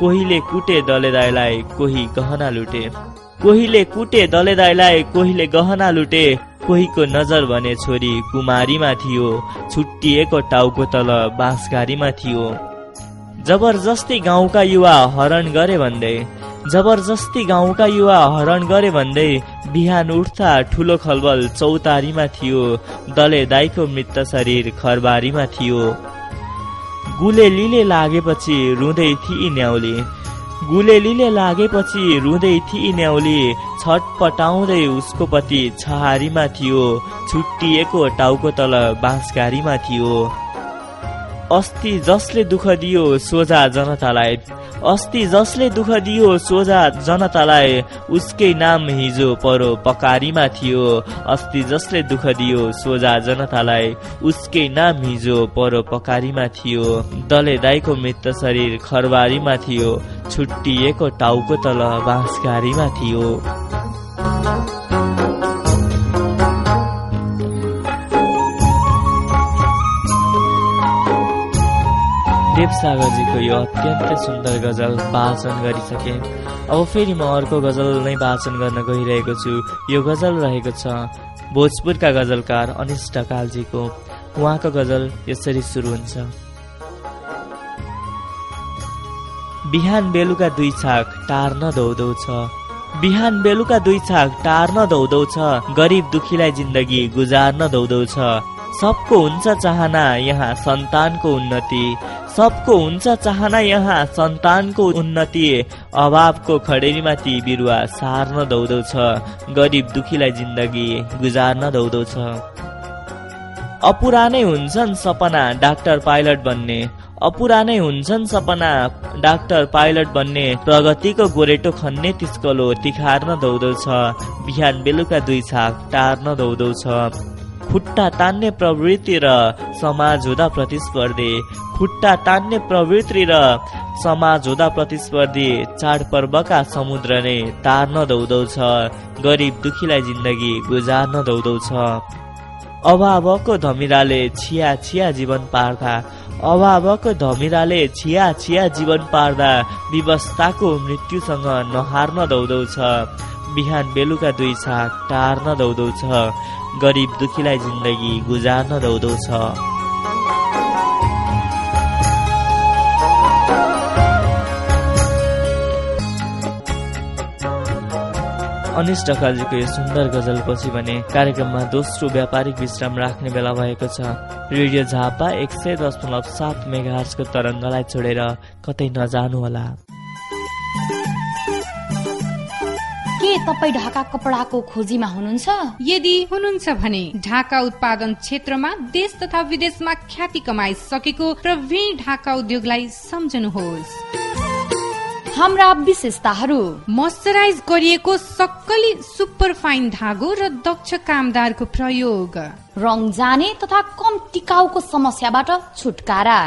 कोहीले कुटे दले दाईलाई कोही गहना लुटे। कोहीले कुटे दले दाईलाई कोहीले गहना लुटे। कोहीको नजर भने छोरी कुमारीमा थियो छुट्टिएको टाउको तल बाँसघारीमा थियो। जबरजस्ती गाउँका युवा हरण गरे भन्दै जबरजस्ती गाउँका युवा हरण गरे भन्दै बिहान उठ्दा ठुलो खलबल चौतारीमा थियो दले दाईको मृत शरीर खरबारीमा थियो। गुले लिले लागेपछि रुँदै थिए न्याउले। गुलेलीले लागेपछि रुँदै थिए न्याउली छटपटाउँदै उसको पति छहारीमा थियो छुट्टिएको टाउको तल बाँसघारीमा थियो। अस्ति जसले दुःख दियो सोझा जनतालाई अस्ति जसले दुःख दियो सोझा जनतालाई उसकै नाम हिजो परो पकारीमा थियो। अस्ति जसले दुःख दियो सोझा जनतालाई उसकै नाम हिजो परो पकारीमा थियो। दले दाईको मृत शरीर खरबारीमा थियो छुट्टिएको टाउको तल बाँसघारीमा थियो। देवसागरजीको यो अत्यन्तै सुन्दर गजल वाचन गरिसके। अब फेरि म अर्को गजल नै वाचन गर्न गइरहेको छु। यो गजल रहेको छ भोजपुरका गजलकार अनिश ढकालजीको उहाँको गजल यसरी सुरु हुन्छ। बिहान बेलुका दुई छाक टार्न दौदौ छ। बिहान बेलुका दुई छाक टार्न दौदौ छ। गरिब दुखीलाई जिन्दगी गुजार्न दौदौ छ। सबको हुन्छ चाहना यहाँ सन्तानको उन्नति। सबको हुन्छ चाहना यहाँ। सन्तानको उन्नति। अभावको खडेरीमा ती बिरुवा सार्न दौदौ छ। गरिब दुखीलाई जिन्दगी गुजार्न दौदौ छ। अपुरानै हुन्छन् सपना डाक्टर पाइलट बन्ने। अपुरानै हुन्छन् सपना डाक्टर पाइलट बन्ने। प्रगतिको गोरेटो खन्ने तिस्कलो तिखार्न दौदौ छ। बिहान बेलुका दुई छाक टार्न दौदौ छ। खुट्टा तान्ने प्रवृत्ति र समाज हुँदा प्रतिस्पर्धी। खुट्टा तान्ने प्रवृत्ति र समाज हुँदा प्रतिस्पर्धी। चाडपर्वका समुद्र नै तार्न दौदौछ गरिब दुखीलाई जिन्दगी गुजार्न दौदौछ अभावको धमिराले छिया छिया जीवन पार्दा। अभावको धमिराले छिया छिया जीवन पार्दा। व्यवस्थाको मृत्युसँग नहार्न दौदौछ बिहान बेलुका दुई छाक टार्न दौदौछ गरिब दुखीलाई जिन्दगी गुजार्न दौदौ छ। अनिश ढकालजीको यो सुन्दर गजलपछि भने कार्यक्रममा दोस्रो व्यापारिक विश्राम राख्ने बेला भएको छ। रेडियो झापा एक सय दशमलव सात तरङ्गलाई छोडेर कतै नजानुहोला। के तपाईँ ढाका कपडाको खोजीमा हुनुहुन्छ? यदि हुनुहुन्छ भने ढाका उत्पादन क्षेत्रमा देश तथा विदेशमा ख्याति कमाइसकेको प्रवीण ढाका उद्योगलाई सम्झनुहोस्। हाम्रा विशेषताहरू। मोइस्चराइज गरिएको सक्कली सुपर फाइन धागो र दक्ष कामदारको प्रयोग। रङ जाने तथा कम टिकाउको समस्याबाट छुटकारा।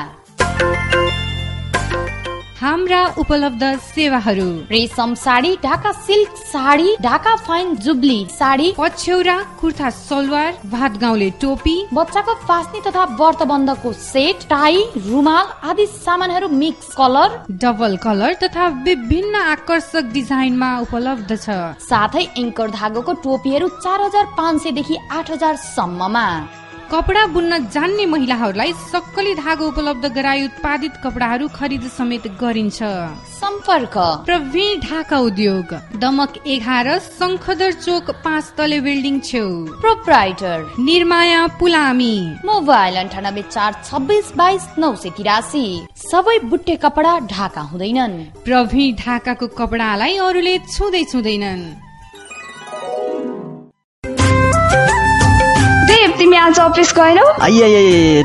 हाम्रा उपलब्ध सेवाहरू। रेशम sari Dhaka silk sari Dhaka fine jubilee sari पछ्यौरा kurta salwar भात गाउँले टोपी बच्चाको फास्नी तथा व्रतबन्धको सेट टाई रुमाल आदि सामानहरू मिक्स कलर डबल कलर तथा विभिन्न आकर्षक डिजाइनमा उपलब्ध छ। साथै एङ्कर धागोको टोपीहरू चार हजार पाँच सयदेखि आठ हजार सम्ममा। कपडा बुन्न जान्ने महिलाहरूलाई सक्कली धागो उपलब्ध गराई उत्पादित कपडाहरू खरिद समेत गरिन्छ। सम्पर्क। प्रवीण ढाका उद्योग। दमक एघार शङ्खदर चोक पाँच तले बिल्डिङ छेउ। प्रोप्राइटर। निर्माया पुलामी। मोबाइल अन्ठानब्बे चार छब्बिस बाइस नौ सय तिरासी। सबै बुट्टे कपडा ढाका हुँदैनन्। प्रवीण ढाकाको कपडालाई अरूले छुँदै छुँदैनन्। तिमी आज अफिस गएनौ?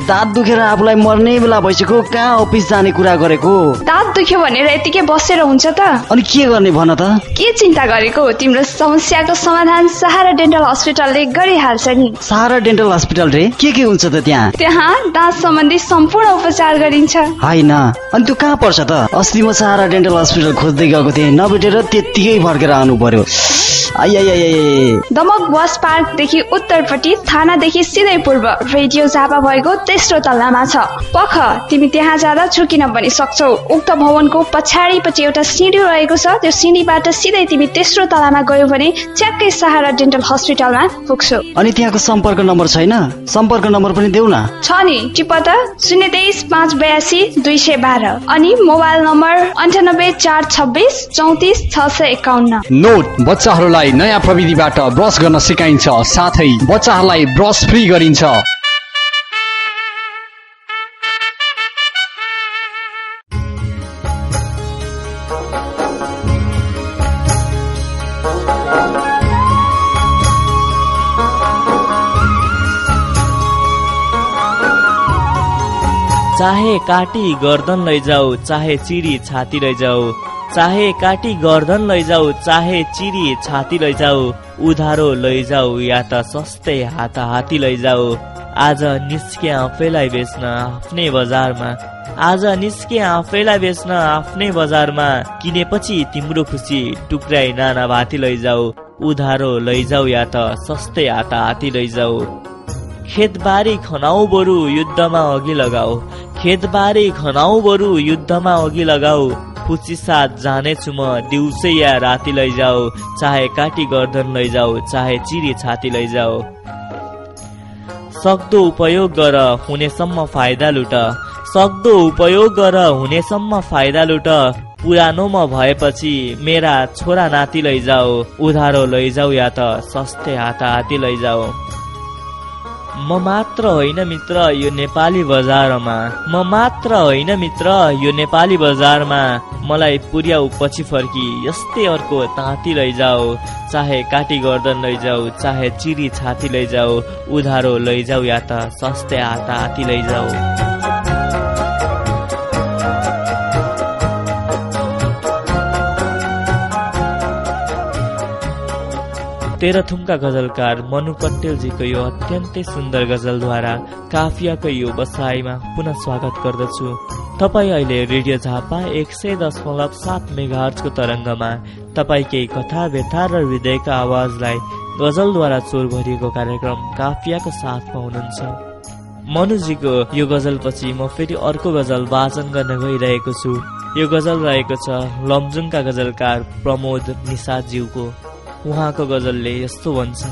दाँत दुखेर आफूलाई मर्ने बेला भइसक्यो। कहाँ अफिस जाने कुरा गरेको? दाँत दुख्यो भनेर यतिकै बसेर हुन्छ त। अनि के गर्ने भन त? के चिन्ता गरेको तिम्रो समस्याको समाधान सहारा डेन्टल हस्पिटलले गरिहाल्छ नि। सहारा डेन्टल हस्पिटल रे? के के हुन्छ त त्यहाँ? त्यहाँ दाँत सम्बन्धी सम्पूर्ण उपचार गरिन्छ। होइन। अनि त्यो कहाँ पर्छ त? अस्ति म सहारा डेन्टल हस्पिटल खोज्दै गएको थिएँ। नभेटेर त्यत्तिकै फर्केर आउनु पर्यो। दमक बस पार्कदेखि उत्तरपट्टि थानादेखि सिधै पूर्व रेडियो झापा भएको तेस्रो तल्लामा छ। पख तिमी त्यहाँ जाँदा छुकिन पनि सक्छौ। उक्त भवनको पछाडिपट्टि एउटा सिँढी रहेको छ। त्यो सिँढीबाट सिधै तिमी तेस्रो तलामा गयो भने च्याक्कै सहारा डेन्टल हस्पिटलमा पुग्छौ। अनि त्यहाँको सम्पर्क नम्बर छैन? सम्पर्क नम्बर पनि देऊ न। छ नि टिप त। शून्य तेइस पाँच बयासी दुई सय बाह्र। अनि मोबाइल नम्बर अन्ठानब्बे चार छब्बिस चौतिस छ सय एकाउन्न। नोट बच्चाहरूलाई बच्चाहरूलाई नयाँ प्रविधिबाट ब्रस गर्न सिकाइन्छ। साथै बच्चाहरूलाई ब्रस फ्री गरिन्छ। चाहे काटी गर्दन लैजाऊ चाहे चिरी छाती लैजाऊ। चाहे काटी गर्दन लैजाऊ चाहे चिरी छाती लैजाऊ। उधारो लैजाऊ या त सस्तै हात हाती लैजाऊ। आज निस्के आफैलाई बेच्न आफ्नै बजारमा। आज निस्के आफैलाई बेच्न आफ्नै बजारमा। किनेपछि तिम्रो खुसी टुक्राई नाना भाती लैजाऊ। उधारो लैजाऊ या त सस्तै हात हाती लैजाऊ। खेतबारी खनाउ बरु युद्धमा अघि लगाऊ। खेतबारी खनाउ बरु युद्धमा अघि लगाऊ। खुसी साथ जानेछु म। दिउँसै या राति लैजाऊ। चाहे काटी गर्दन लैजाऊ चाहे चिरी छाती लैजाऊ। सक्दो उपयोग गर हुनेसम्म फाइदा लुट। सक्दो उपयोग गर हुनेसम्म फाइदा लुट। पुरानोमा भएपछि मेरा छोरा नाति लैजाऊ। उधारो लैजाऊ या त सस्ते हाता हाती लैजाऊ। म मात्र होइन मित्र यो नेपाली बजारमा। म मात्र होइन मित्र यो नेपाली बजारमा। मलाई पुर्याउ पछि फर्की। यस्तै अर्को ताँती लैजाऊ। चाहे काटी गर्दन लैजाऊ चाहे चिरी छाती लैजाऊ उधारो लैजाऊ या त सस्ते हाता हाती लैजाऊ। तेह्रथुमका गजलकार मनु पटेलजीको यो अत्यन्तै सुन्दर गजलद्वारा काफियाको यो बसाइमा पुनः स्वागत गर्दछु। तपाईँ अहिले रेडियो झापा एक सय दशमलव सात मेगाहरको तरङ्गमा तपाईँ केही कथा व्यथा र हृदयका आवाजलाई गजलद्वारा चोर भरिएको कार्यक्रम काफियाको साथमा हुनुहुन्छ। मनुजीको यो गजलपछि म फेरि अर्को गजल वाचन गर्न गइरहेको छु। यो गजल रहेको छ लमजुङका गजलकार प्रमोद निषादज्यूको उहाँको गजलले यस्तो भन्छ।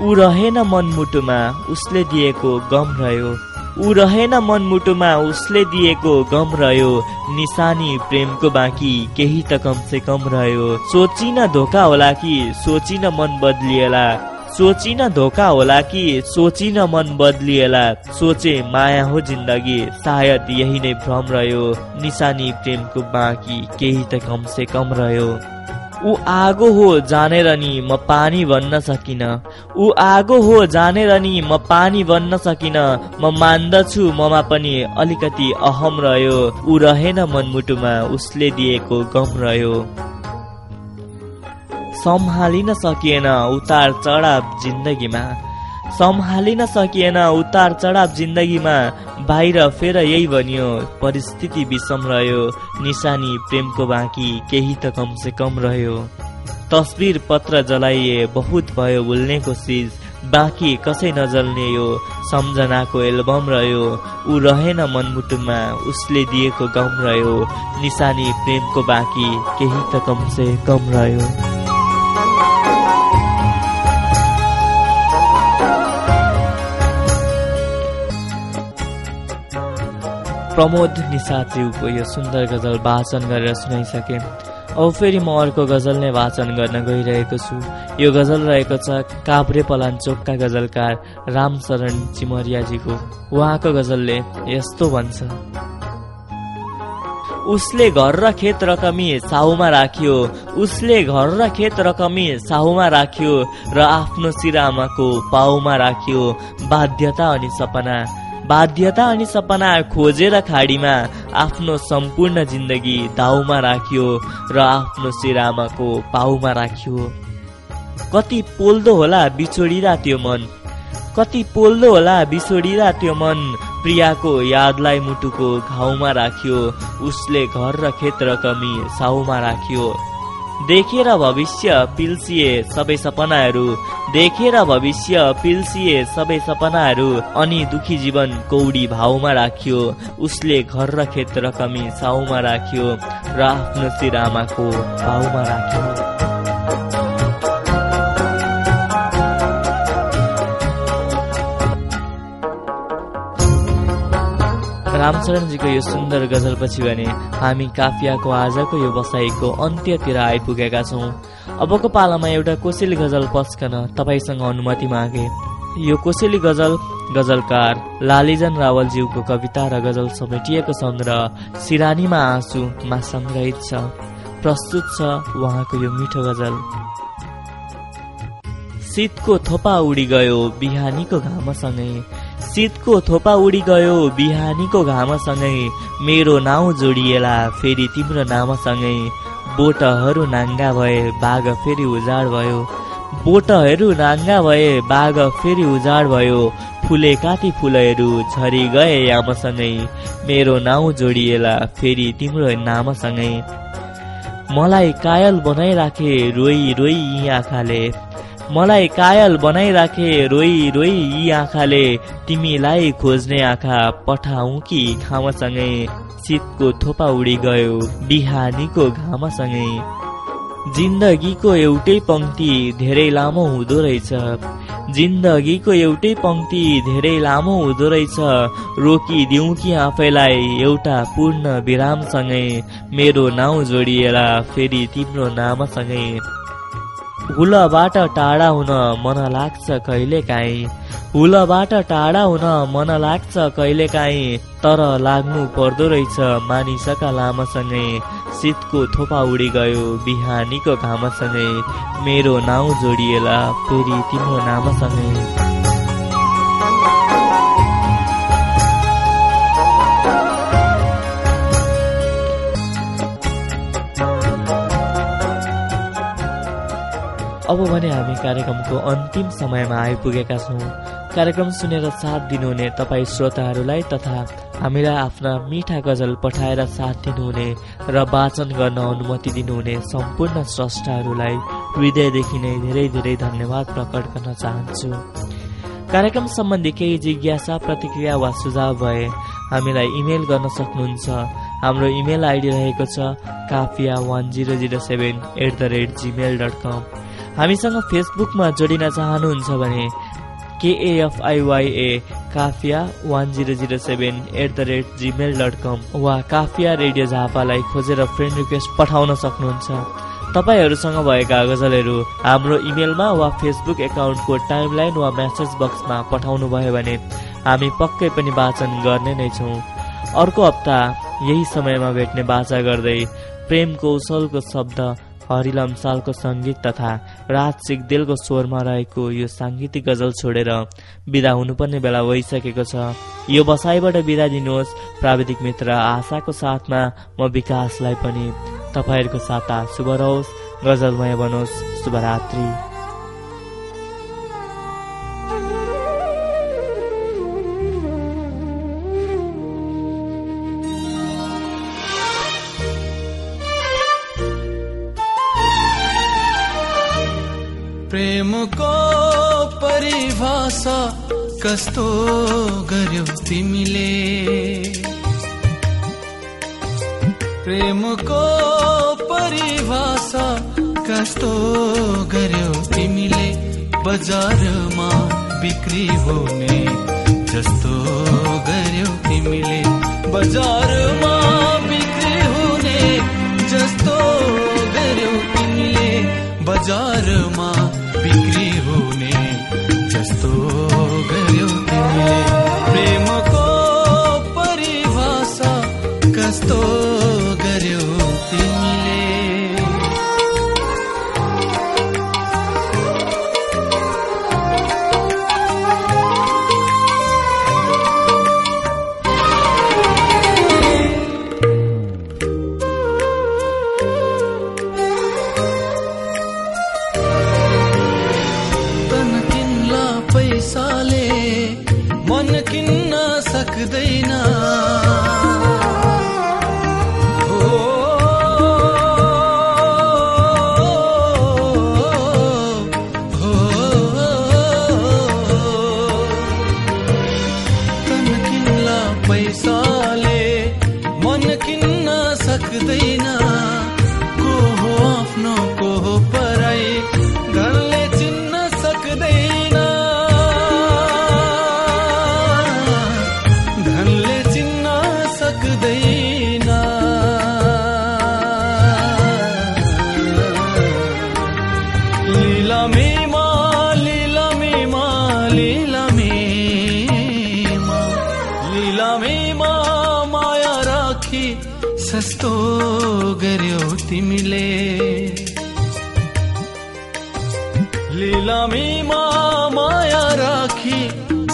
ऊ रहेन मनमुटुमा उसले दिएको गम रह्यो। ऊ रहेन मनमुटुमा उसले दिएको गम रह्यो। निशानी प्रेमको बाँकी केही त कम से कम रह्यो। सोचिन धोका होला कि सोचिन मन बदलिएला। सोचिन धोका होला कि सोचिन मन बदलिएला। सोचे माया हो जिन्दगी सायद यही नै भ्रम रह्यो। निशानी प्रेमको बाँकी केही त कम से कम रह्यो। ऊ आगो हो जानेर नि म पानी भन्न सकिन। ऊ आगो हो जानेर नि म पानी बन्न सकिन। म मान्दछु ममा पनि अलिकति अहम रह्यो। ऊ रहेन मनमुटुमा उसले दिएको गम रह्यो। सम्हालिन सकिएन उतार चढाव जिन्दगीमा। सम्हालिन सकिएन उतार चढाव जिन्दगीमा बाहिर फेर यही भनियो परिस्थिति विषम रह्यो निशानी प्रेमको बाँकी केही त कम से कम रह्यो। तस्बिर पत्र जलाइए बहुत भयो भुल्ने कोसिस बाँकी कसै नजल्ने यो सम्झनाको एल्बम रह्यो। ऊ रहेन मनमुटुमा उसले दिएको गम रह्यो। निशानी प्रेमको बाँकी केही त कम से कम रह्यो। प्रमोद निसाज्यूको यो सुन्दर गजल वाचन गरेर सुनाइसके। अब फेरि म अर्को गजल नै वाचन गर्न गइरहेको छु। यो गजल रहेको छ काभ्रे पलाञ्चोकका गजलकार रामशरण चिमरियाजीको। उहाँको गजलले यस्तो भन्छ। उसले घर र खेत रकमी साहुमा राख्यो। उसले घर र खेत रकमी साहुमा राख्यो र आफ्नो सिरामाको पाउमा राख्यो। बाध्यता अनि सपना बाध्यता अनि सपना खोजेर खाडीमा आफ्नो सम्पूर्ण जिन्दगी दाउमा राख्यो र आफ्नो सिरामाको पाउमा राख्यो। कति पोल्दो होला बिछोडिँदा त्यो मन। कति पोल्दो होला बिछोडिँदा त्यो मन। प्रियाको यादलाई मुटुको घाउमा राख्यो। उसले घर र खेत रकमी साउमा राख्यो। देखेर भविष्य पिल्सिए सबै सपनाहरू देखेर भविष्य पिल्सिए सबै सपनाहरू अनि दुखी जीवन कौडी भाउमा राख्यो। उसले घर र खेत रकमी साउमा राख्यो। र आफ्नो सिरामाको भाउमा राख्यो। रामचरणजीको यो सुन्दर गजलपछि भने हामी काफियाको आजको यो बसाइको अन्त्यतिर आइपुगेका छौँ। अबको पालामा एउटा कोसेली गजल पस्कन तपाईँसँग अनुमति मागे। यो कोसेली गजल गजलकार लालिजन रावलज्यूको कविता र गजल समेटिएको र सिरानीमा आँसुमा सङ्ग्रहित छ। प्रस्तुत छ उहाँको यो मिठो गजल। शीतको थोपा उडी गयो बिहानीको घामसँगै। शीतको थोपा उडी गयो। बिहानीको घामसँगै मेरो नाउँ जोडिएला। फेरि तिम्रो नामसँगै बोटहरू नाङ्गा भए बाघ फेरि उजाड भयो। बोटहरू नाङ्गा भए बाघ फेरि उजाड भयो। फुले काती फुलहरू झरी गए यामसँगै मेरो नाउँ जोडिएला फेरि तिम्रो नामसँगै। मलाई कायल बनाइराखे रोई रोई यी आँखाले। मलाई कायल बनाइराखे रोई रोई यी आँखाले। तिमीलाई खोज्ने आँखा पठाऊ कि घामसँगै? शीतको थोपा उडी गयो बिहानीको घामसँगै। जिन्दगीको एउटै पङ्क्ति धेरै लामो हुँदो रहेछ। जिन्दगीको एउटै पङ्क्ति धेरै लामो हुँदो रहेछ। रोकिदिउँ कि आफैलाई एउटा पूर्ण विरामसँगै। मेरो नाउँ जोडिएला फेरि तिम्रो नामसँगै। हुलबाट टाढा हुन मन लाग्छ कहिले काहीँ हुलबाट टाढा हुन मन लाग्छ कहिले काहीँ तर लाग्नु पर्दो रहेछ मानिसका लामसँगै। शीतको थोपा उडी गयो बिहानीको घामसँगै। मेरो नाउँ जोडिएला फेरि तिम्रो नामसँगै। भने हामी कार्यक्रमको अन्तिम समयमा आइपुगेका छौँ। कार्यक्रम सुनेर साथ दिनुहुने तपाईँ श्रोताहरूलाई तथा हामीलाई आफ्ना मिठा गजल पठाएर साथ दिनुहुने र वाचन गर्न अनुमति दिनुहुने सम्पूर्ण स्रष्टाहरूलाई हृदयदेखि नै धेरै धेरै धन्यवाद प्रकट गर्न चाहन्छु। कार्यक्रम सम्बन्धी केही जिज्ञासा प्रतिक्रिया वा सुझाव भए हामीलाई इमेल गर्न सक्नुहुन्छ। हाम्रो इमेल आइडी रहेको छ Kafiya one zero zero seven at the rate gmail dot com. हामीसँग फेसबुकमा जोडिन चाहनुहुन्छ भने K F I Y A Kafiya one zero zero seven at the rate gmail dot com वा काफिया रेडियो झापालाई खोजेर फ्रेन्ड रिक्वेस्ट पठाउन सक्नुहुन्छ। तपाईँहरूसँग भएका गजलहरू हाम्रो इमेलमा वा फेसबुक एकाउन्टको टाइमलाइन वा म्यासेज बक्समा पठाउनु भयो भने हामी पक्कै पनि वाचन गर्ने नै छौँ। अर्को हप्ता यही समयमा भेट्ने बाचा गर्दै प्रेम कौशलको शब्द हरिलम सालको सङ्गीत तथा राज सिगदेलको स्वरमा रहेको यो साङ्गीतिक गजल छोडेर विदा हुनुपर्ने बेला भइसकेको छ। यो बसाइबाट बिदा दिनुहोस्। प्राविधिक मित्र आशाको साथमा म विकासलाई पनि तपाईँहरूको साता शुभ रहोस्। गजलमय बनोस्। शुभरात्री। प्रेमको परिभाषा कस्तो गर्यो तिमीले? प्रेमको परिभाषा कस्तो गर्यो तिमीले? बजारमा बिक्री हुने जस्तो गर्यो तिमीले। बजारमा बिक्री हुने जस्तो गर्यो तिमीले। बजारमा तिमीले प्रेमको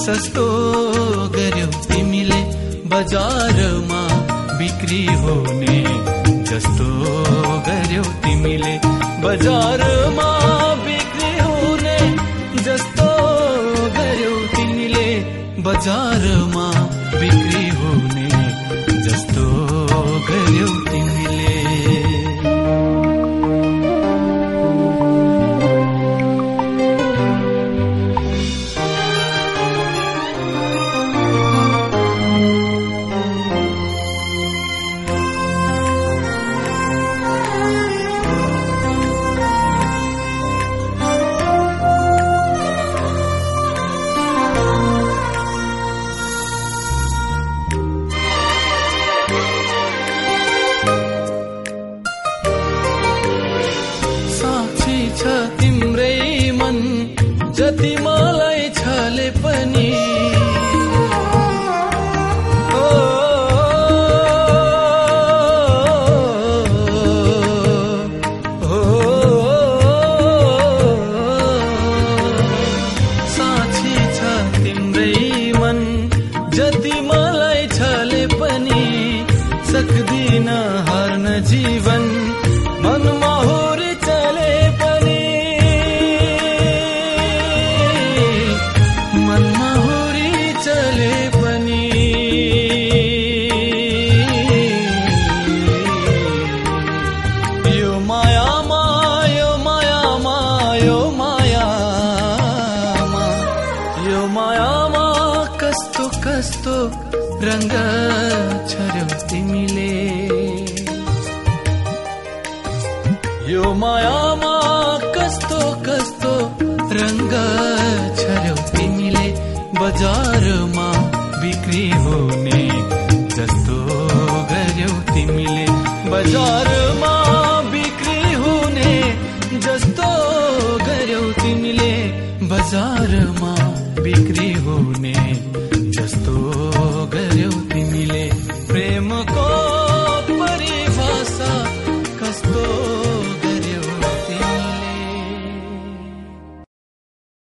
सस्तो गर्यो। तिमीले बजारमा बिक्री हुने जस्तो गर्यो। तिमीले बजारमा